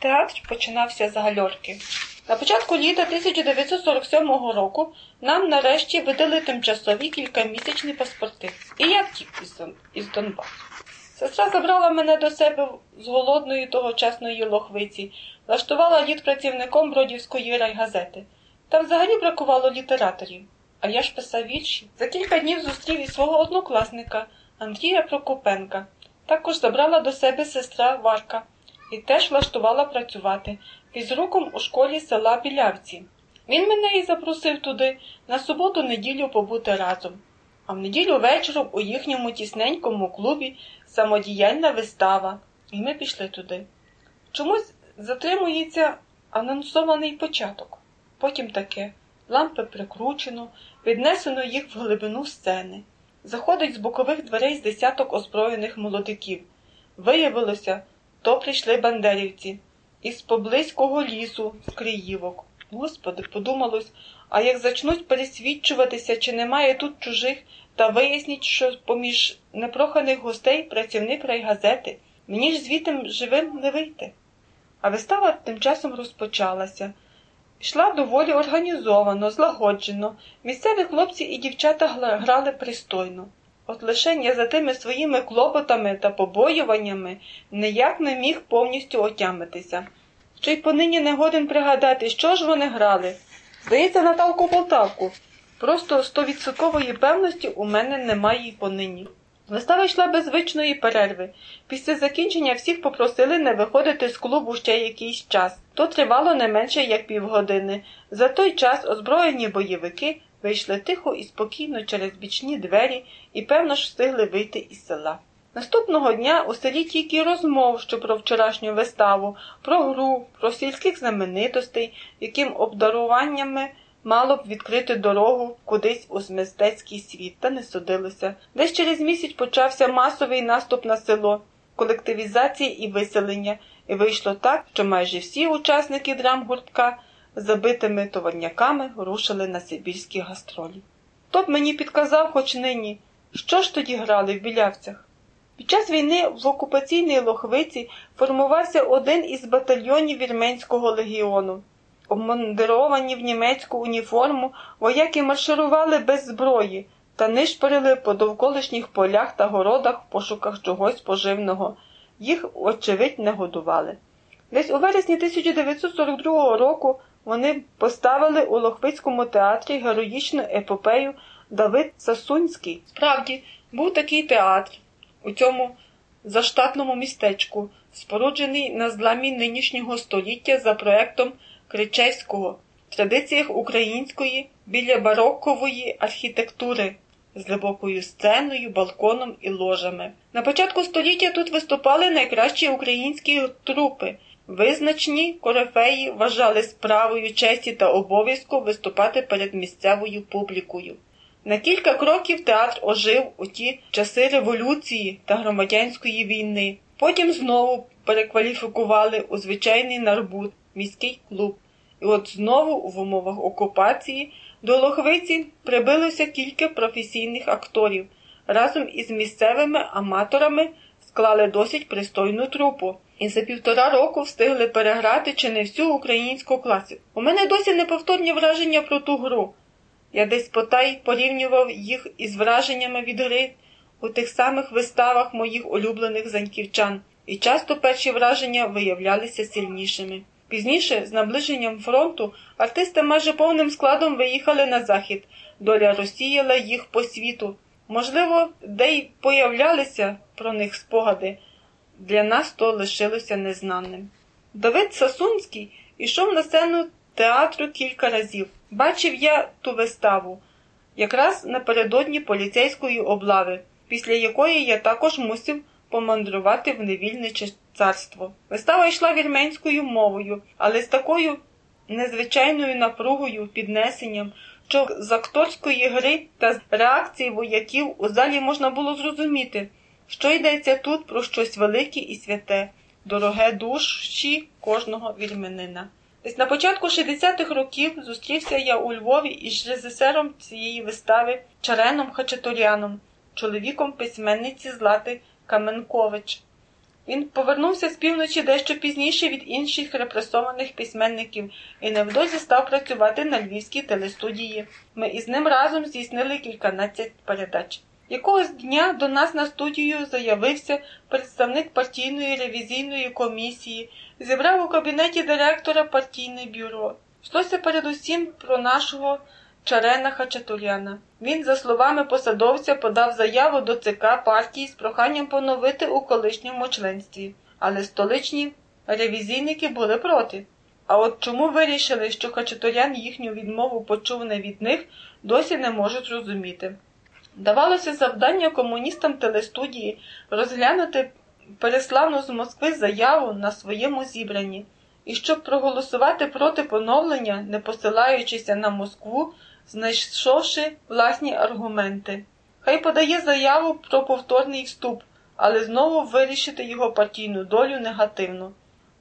Театр починався з гальорки. На початку літа 1947 року нам нарешті видали тимчасові кількамісячні паспорти. І я втік із, Донбасу. Сестра забрала мене до себе з голодної тогочасної лохвиці, влаштувала літ працівником Бродівської райгазети. Там взагалі бракувало літераторів. А я ж писав вірші. За кілька днів зустрів і свого однокласника Андрія Прокопенка. Також забрала до себе сестра Варка і теж влаштувала працювати фізруком у школі села Білявці. Він мене і запросив туди на суботу-неділю побути разом. А в неділю вечором у їхньому тісненькому клубі самодіяльна вистава, і ми пішли туди. Чомусь затримується анонсований початок. Потім таке лампи прикручено, віднесено їх в глибину сцени. Заходить з бокових дверей з десяток озброєних молодиків. Виявилося, то прийшли бандерівці із поблизького лісу, з Криївок. Господи, подумалось, а як зачнуть пересвідчуватися, чи немає тут чужих, та виясніть, що поміж непроханих гостей працівник райгазети, мені ж звітом живим не вийти. А вистава тим часом розпочалася. Йшла доволі організовано, злагоджено. Місцеві хлопці і дівчата грали пристойно. От лишень я за тими своїми клопотами та побоюваннями ніяк не міг повністю отямитися. Ще й понині не годен пригадати, що ж вони грали. Здається, Наталку Полтавку. Просто стовідсоткової певності у мене немає й понині. Вистава йшла без звичної перерви. Після закінчення всіх попросили не виходити з клубу ще якийсь час. То тривало не менше як півгодини. За той час озброєні бойовики вийшли тихо і спокійно через бічні двері і, певно ж, встигли вийти із села. Наступного дня у селі тільки розмов, що про вчорашню виставу, про гру, про сільських знаменитостей, яким обдаруваннями мало б відкрити дорогу кудись у мистецький світ, та не судилося. Десь через місяць почався масовий наступ на село, колективізація і виселення, і вийшло так, що майже всі учасники драмгуртка з забитими товарняками рушили на сибірські гастролі. Хто б мені підказав хоч нині, що ж тоді грали в білявцях? Під час війни в окупаційній Лохвиці формувався один із батальйонів Вірменського легіону. Обмундировані в німецьку уніформу, вояки марширували без зброї та нишпорили по довколишніх полях та городах в пошуках чогось поживного. Їх, очевидь, не годували. Десь у вересні 1942 року вони поставили у Лохвицькому театрі героїчну епопею Давид Сасунський. Справді, був такий театр у цьому заштатному містечку, споруджений на зламі нинішнього століття за проектом Кричевського в традиціях української біля барокової архітектури з глибокою сценою, балконом і ложами. На початку століття тут виступали найкращі українські трупи. Визначні корифеї вважали справою честі та обов'язку виступати перед місцевою публікою. На кілька кроків театр ожив у ті часи революції та громадянської війни. Потім знову перекваліфікували у звичайний нарбут, міський клуб. І от знову в умовах окупації до Лохвиці прибилося кілька професійних акторів. Разом із місцевими аматорами склали досить пристойну трупу. І за півтора року встигли переграти чи не всю українську класику. У мене досі неповторні враження про ту гру. Я десь потай порівнював їх із враженнями від гри у тих самих виставах моїх улюблених заньківчан, і часто перші враження виявлялися сильнішими. Пізніше, з наближенням фронту, артисти майже повним складом виїхали на захід. Доля розсіяла їх по світу. Можливо, де й появлялися про них спогади. Для нас то лишилося незнаним. Давид Сасунський ішов на сцену театру кілька разів. Бачив я ту виставу, якраз напередодні поліцейської облави, після якої я також мусив помандрувати в невільниче царство. Вистава йшла вірменською мовою, але з такою незвичайною напругою, піднесенням, що з акторської гри та реакції вояків у залі можна було зрозуміти, що йдеться тут про щось велике і святе, дороге душі кожного вірменина. Десь на початку 60-х років зустрівся я у Львові із режисером цієї вистави Чареном Хачатуряном, чоловіком письменниці Злати Каменкович. Він повернувся з півночі дещо пізніше від інших репресованих письменників і невдовзі став працювати на львівській телестудії. Ми із ним разом здійснили кільканадцять передач. Якогось дня до нас на студію заявився представник партійної ревізійної комісії, зібрав у кабінеті директора партійне бюро. Йшлося передусім про нашого Чарена Хачатуряна. Він, за словами посадовця, подав заяву до ЦК партії з проханням поновити у колишньому членстві, але столичні ревізійники були проти. А от чому вирішили, що Хачатурян їхню відмову почув не від них, досі не можуть зрозуміти. Давалося завдання комуністам телестудії розглянути переслану з Москви заяву на своєму зібранні, і щоб проголосувати проти поновлення, не посилаючися на Москву, знайшовши власні аргументи. Хай подає заяву про повторний вступ, але знову вирішити його партійну долю негативно.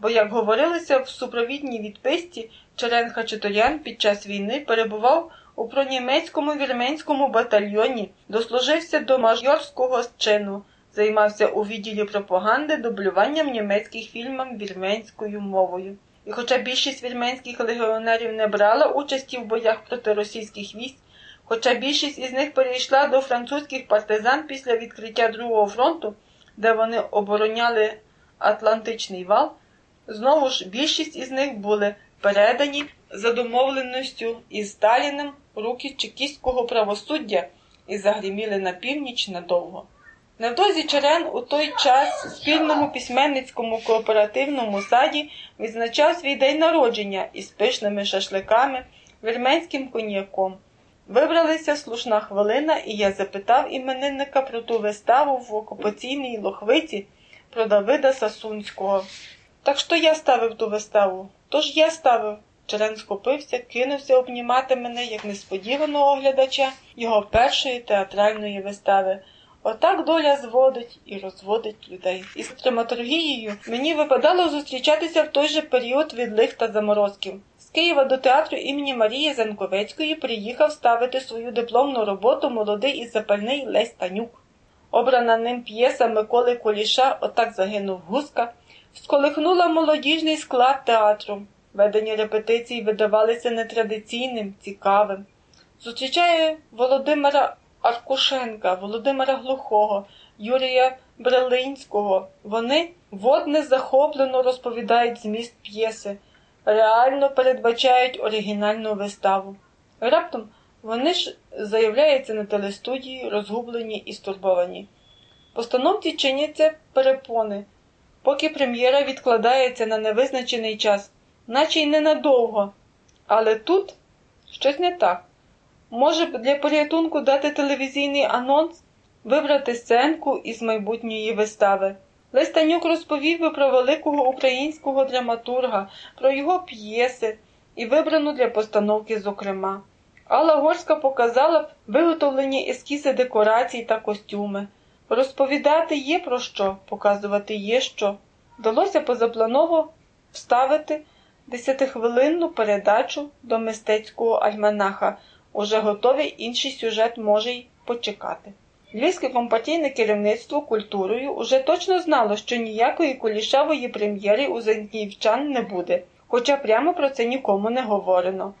Бо, як говорилося в супровідній відписці, Черен Хачатурян під час війни перебував у пронімецькому вірменському батальйоні, дослужився до мажорського чину, займався у відділі пропаганди дублюванням німецьких фільмів вірменською мовою. І хоча більшість вірменських легіонерів не брала участі в боях проти російських військ, хоча більшість із них перейшла до французьких партизан після відкриття Другого фронту, де вони обороняли Атлантичний вал, знову ж більшість із них були передані за домовленістю із Сталіним руки чекістського правосуддя і загріміли на північ надовго. Невдовзі Черен у той час у спільному письменницькому кооперативному саді відзначав свій день народження із пишними шашликами, вірменським коньяком. Вибралася слушна хвилина, і я запитав іменинника про ту виставу в окупаційній лохвиці про Давида Сасунського. Так що я ставив ту виставу? Тож я ставив. Черен схопився, кинувся обнімати мене як несподіваного оглядача його першої театральної вистави. Отак доля зводить і розводить людей. Із драматургією мені випадало зустрічатися в той же період відлих та заморозків. З Києва до театру імені Марії Занковецької приїхав ставити свою дипломну роботу молодий і запальний Лесь Танюк. Обрана ним п'єса Миколи Куліша Отак загинув гуска, сколихнула молодіжний склад театру. Ведення репетицій видавалися нетрадиційним, цікавим. Зустрічає Володимира Аркушенка, Володимира Глухого, Юрія Брелинського. Вони водне захоплено розповідають зміст п'єси, реально передбачають оригінальну виставу. Раптом вони ж заявляються на телестудії, розгублені і стурбовані. Постановці чиняться перепони, поки прем'єра відкладається на невизначений час, наче й ненадовго. Але тут щось не так. Може для порятунку дати телевізійний анонс, вибрати сценку із майбутньої вистави. Лестанюк розповів би про великого українського драматурга, про його п'єси і вибрану для постановки, зокрема. Алла Горська показала виготовлені ескізи декорацій та костюми. Розповідати є про що, показувати є що. Вдалося позапланово вставити десятихвилинну передачу до мистецького альманаха. Уже готовий інший сюжет може й почекати. Львівське компартійне керівництво культурою уже точно знало, що ніякої кулішевої прем'єри у Занківчан не буде, хоча прямо про це нікому не говорено.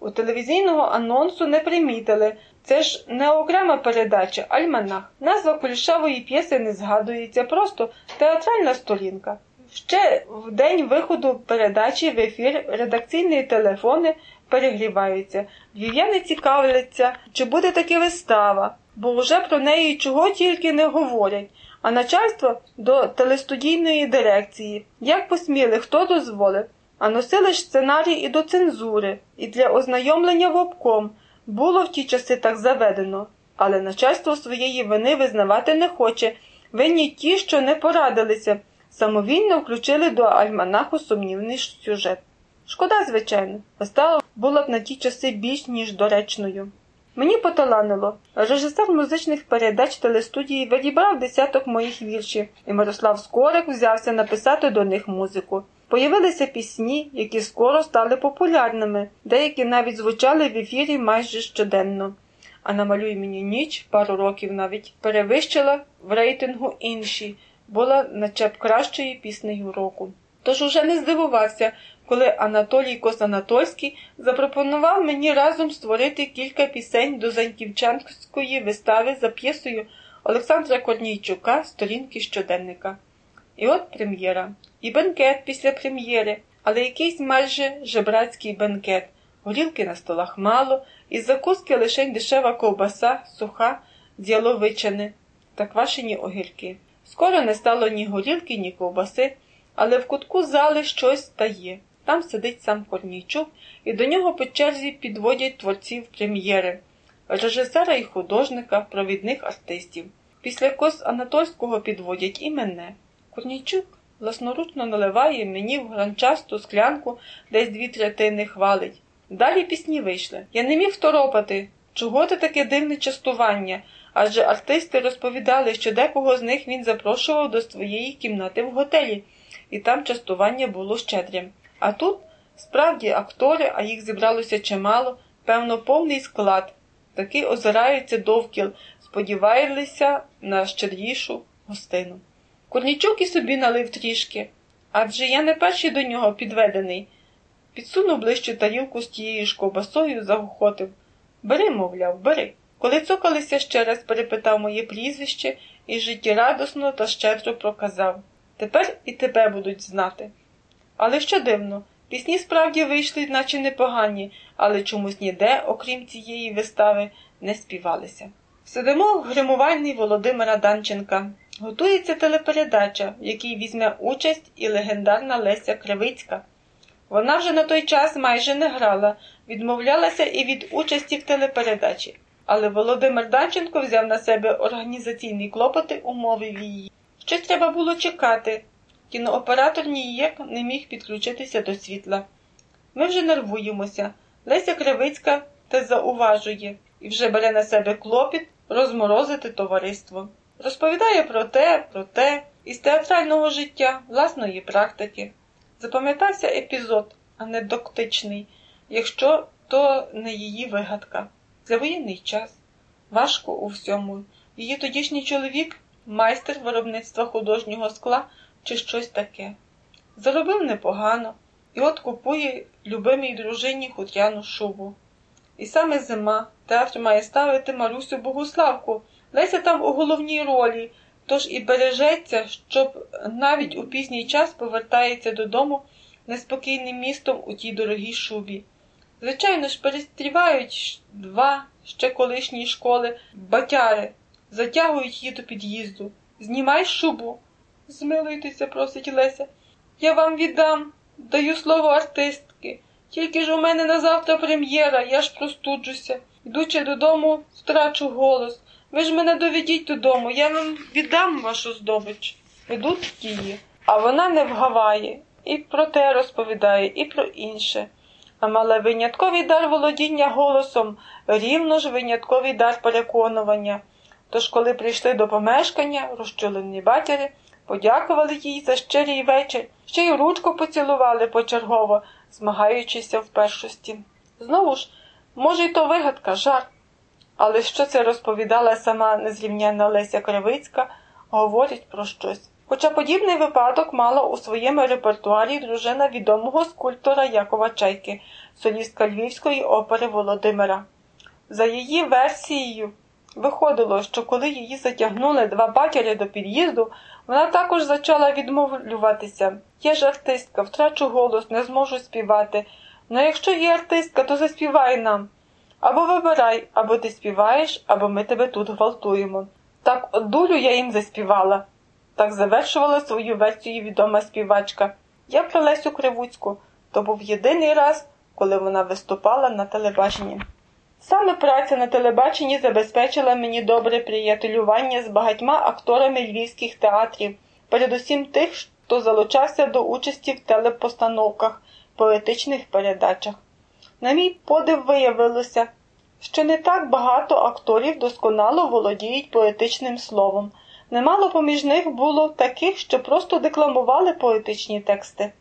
У телевізійного анонсу не примітили. Це ж не окрема передача, альманах. Назва кулішевої п'єси не згадується, просто театральна сторінка. Ще в день виходу передачі в ефір редакційні телефони перегріваються. Львів'яни цікавляться, чи буде таки вистава, бо вже про неї чого тільки не говорять. А начальство до телестудійної дирекції. Як посміли, хто дозволив? А носили ж сценарій і до цензури, і для ознайомлення в обком. Було в ті часи так заведено, але начальство своєї вини визнавати не хоче. Винні ті, що не порадилися, самовільно включили до альманаху сумнівний сюжет. Шкода, звичайно, вистава була б на ті часи більш ніж доречною. Мені поталанило. Режисер музичних передач телестудії відібрав десяток моїх віршів, і Мирослав Скорик взявся написати до них музику. Появилися пісні, які скоро стали популярними, деякі навіть звучали в ефірі майже щоденно. А намалюй мені ніч пару років навіть перевищила в рейтингу інші, була наче б кращою піснею року. Тож уже не здивувався, коли Анатолій Косанатольський запропонував мені разом створити кілька пісень до Заньківчанської вистави за п'єсою Олександра Корнійчука Сторінки щоденника. І от прем'єра, і бенкет після прем'єри, але якийсь майже жебрацький бенкет. Горілки на столах мало, із закуски лише дешева ковбаса, суха, з яловичини та квашені огірки. Скоро не стало ні горілки, ні ковбаси, але в кутку зали щось стає. Там сидить сам Корнійчук, і до нього по черзі підводять творців прем'єри, режисера і художника, провідних артистів. Після кос Анатольського підводять і мене. Корнійчук власноручно наливає мені в гранчасту склянку, десь дві третини хвалить. Далі пісні вийшли. Я не міг второпати, чого ти таке дивне частування, адже артисти розповідали, що декого з них він запрошував до своєї кімнати в готелі, і там частування було щедрим. А тут справді актори, а їх зібралося чимало, певно, повний склад. Таки озираються довкіл, сподівалися на щедрішу гостину. Корнічук і собі налив трішки, адже я не перший до нього підведений. Підсунув ближче тарілку з тією ж ковбасою, загохотив. Бери, мовляв, бери. Коли цокалися ще раз перепитав моє прізвище і життєрадосно та щедро проказав Тепер і тебе будуть знати. Але що дивно, пісні справді вийшли, наче непогані, але чомусь ніде, окрім цієї вистави, не співалися. Сидимо в гримувальній Володимира Данченка. Готується телепередача, в якій візьме участь і легендарна Леся Кривицька. Вона вже на той час майже не грала, відмовлялася і від участі в телепередачі. Але Володимир Данченко взяв на себе організаційні клопоти, умовив її. Щось треба було чекати. Кінооператор ніяк не міг підключитися до світла. Ми вже нервуємося. Леся Кривицька те зауважує і вже бере на себе клопіт розморозити товариство. Розповідає про те, про те, із театрального життя, власної практики. Запам'ятався епізод, анекдотичний, якщо то не її вигадка. Це воєнний час. Важко у всьому. Її тодішній чоловік, майстер виробництва художнього скла чи щось таке. Заробив непогано і от купує любимій дружині хутряну шубу. І саме зима, театр має ставити Марусю Богуславку. Леся там у головній ролі, тож і бережеться, щоб навіть у пізній час повертається додому неспокійним містом у тій дорогій шубі. Звичайно ж, перестрівають два ще колишні школи батяри, затягують її до під'їзду. Знімай шубу. Змилуйтеся, просить Леся. Я вам віддам, даю слово артистки. Тільки ж у мене на завтра прем'єра, я ж простуджуся. Йдучи додому, втрачу голос. Ви ж мене доведіть додому, я вам віддам вашу здобич. Ведуть її, а вона не вгаває. І про те розповідає, і про інше. Мала винятковий дар володіння голосом, рівно ж винятковий дар переконування. Тож, коли прийшли до помешкання, розчулені батяри, подякували їй за щирий вечір, ще й ручку поцілували почергово, змагаючися в першості. Знову ж, може, й то вигадка, жарт. Але що це розповідала сама незрівнянна Леся Кривицька, говорить про щось. Хоча подібний випадок мала у своєму репертуарі дружина відомого скульптора Якова Чайки, солістка Львівської опери Володимира. За її версією, виходило, що коли її затягнули два батяри до під'їзду, вона також почала відмовлюватися. Я ж артистка, втрачу голос, не зможу співати. Ну якщо є артистка, то заспівай нам. Або вибирай, або ти співаєш, або ми тебе тут гвалтуємо. Так от дулю я їм заспівала. Так завершувала свою версію відома співачка. Я про Лесю Кривуцьку. То був єдиний раз, коли вона виступала на телебаченні. Саме праця на телебаченні забезпечила мені добре приятелювання з багатьма акторами львівських театрів, передусім тих, хто залучався до участі в телепостановках, поетичних передачах. На мій подив виявилося, що не так багато акторів досконало володіють поетичним словом. Немало поміж них було таких, що просто декламували поетичні тексти.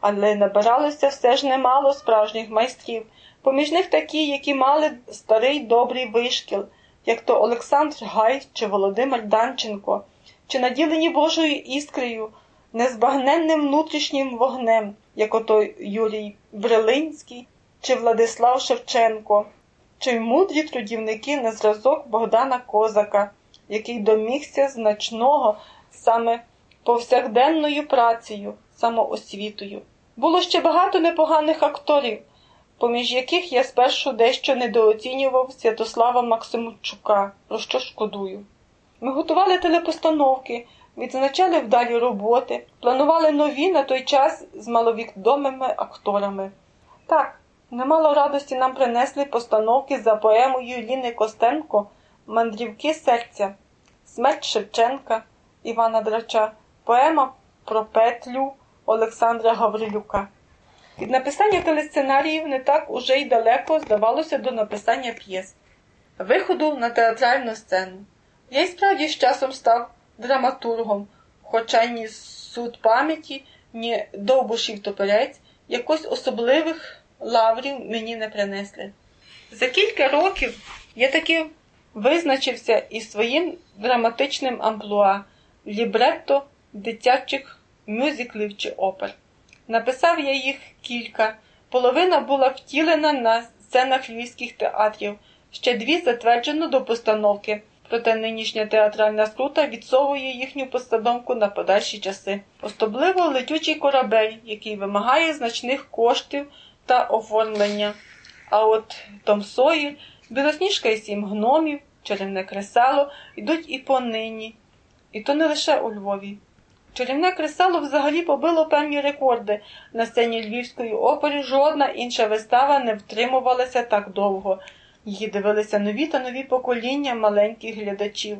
Але набиралося все ж немало справжніх майстрів, поміж них такі, які мали старий добрий вишкіл, як то Олександр Гай чи Володимир Данченко, чи наділені Божою іскрею, незбагненним внутрішнім вогнем, як ото Юрій Брелинський чи Владислав Шевченко, чи мудрі трудівники на зразок Богдана Козака, який домігся значного саме повсякденною працею, самоосвітою. Було ще багато непоганих акторів, поміж яких я спершу дещо недооцінював Святослава Максимчука, про що шкодую. Ми готували телепостановки, відзначали вдалі роботи, планували нові на той час з маловідомими акторами. Так, немало радості нам принесли постановки за поемою Ліни Костенко Мандрівки серця, Смерть Шевченка Івана Драча, поема про Петлю Олександра Гаврилюка. Від написання телесценаріїв не так уже й далеко здавалося до написання п'єс, виходу на театральну сцену. Я й справді з часом став драматургом, хоча ні суд пам'яті, ні довбушів топерець якось особливих лаврів мені не принесли. За кілька років я таки визначився із своїм драматичним амплуа лібретто дитячих мюзиклів чи опер. Написав я їх кілька, половина була втілена на сценах львівських театрів, ще дві затверджено до постановки, проте нинішня театральна скрута відсовує їхню постановку на подальші часи. Особливо летючий корабель, який вимагає значних коштів та оформлення. А от Том Сойер, Білосніжка і сім гномів, чарівне кресело йдуть і понині. І то не лише у Львові. Чарівне кресало взагалі побило певні рекорди. На сцені Львівської опери жодна інша вистава не втримувалася так довго. Її дивилися нові та нові покоління маленьких глядачів.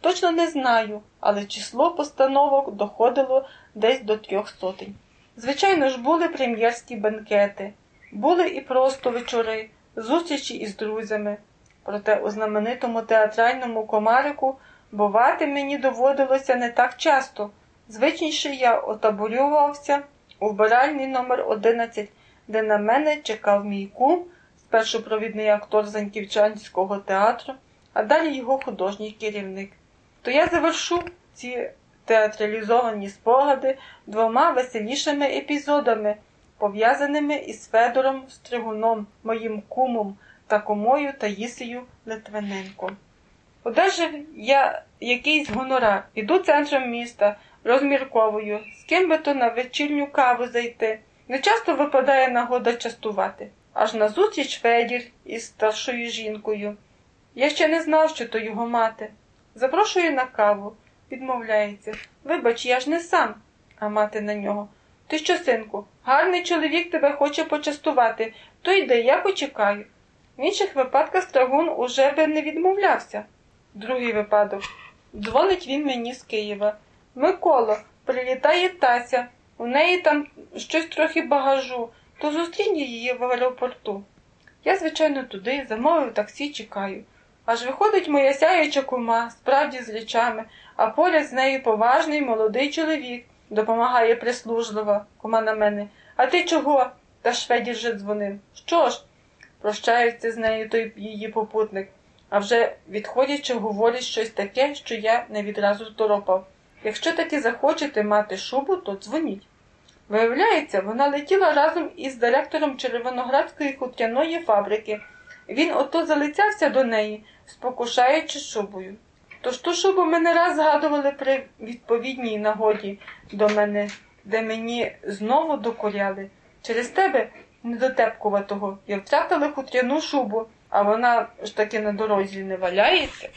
Точно не знаю, але число постановок доходило десь до трьох сотень. Звичайно ж, були прем'єрські бенкети, були і просто вечори, зустрічі із друзями. Проте у знаменитому театральному комарику бувати мені доводилося не так часто. Звичніше я отаборювався у вбиральний номер 11, де на мене чекав мій кум, спершу провідний актор Заньківчанського театру, а далі його художній керівник. То я завершу ці театралізовані спогади двома веселішими епізодами, пов'язаними із Федором Стригуном, моїм кумом та комою Таїсею Литвиненко. Одержав я якийсь гонорар, іду центром міста, розмірковую, з ким би то на вечірню каву зайти. Не часто випадає нагода частувати, аж назустріч Федір із старшою жінкою. Я ще не знав, що то його мати. Запрошую на каву, відмовляється. Вибач, я ж не сам, а мати на нього. Ти що, синку, гарний чоловік тебе хоче почастувати, то йди, я почекаю. В інших випадках Страгун уже би не відмовлявся. Другий випадок. Дзвонить він мені з Києва. Миколо, прилітає Тася. У неї там щось трохи багажу, то зустрінь її в аеропорту. Я, звичайно, туди замовив таксі, чекаю. Аж виходить моя сяюча кума, справді з речами, а поряд з нею поважний молодий чоловік, допомагає прислужлива, кума на мене. А ти чого? Та Шведі вже дзвонив. Що ж? Прощається з нею той її попутник, а вже відходячи, говорить щось таке, що я не відразу здоропав. Якщо таки захочете мати шубу, то дзвоніть. Виявляється, вона летіла разом із директором Червоноградської хутряної фабрики. Він ото залицявся до неї, спокушаючи шубою. Тож ту шубу мене не раз згадували при відповідній нагоді до мене, де мені знову докоряли. Через тебе, недотепкуватого, я втратила хутряну шубу, а вона ж таки на дорозі не валяється.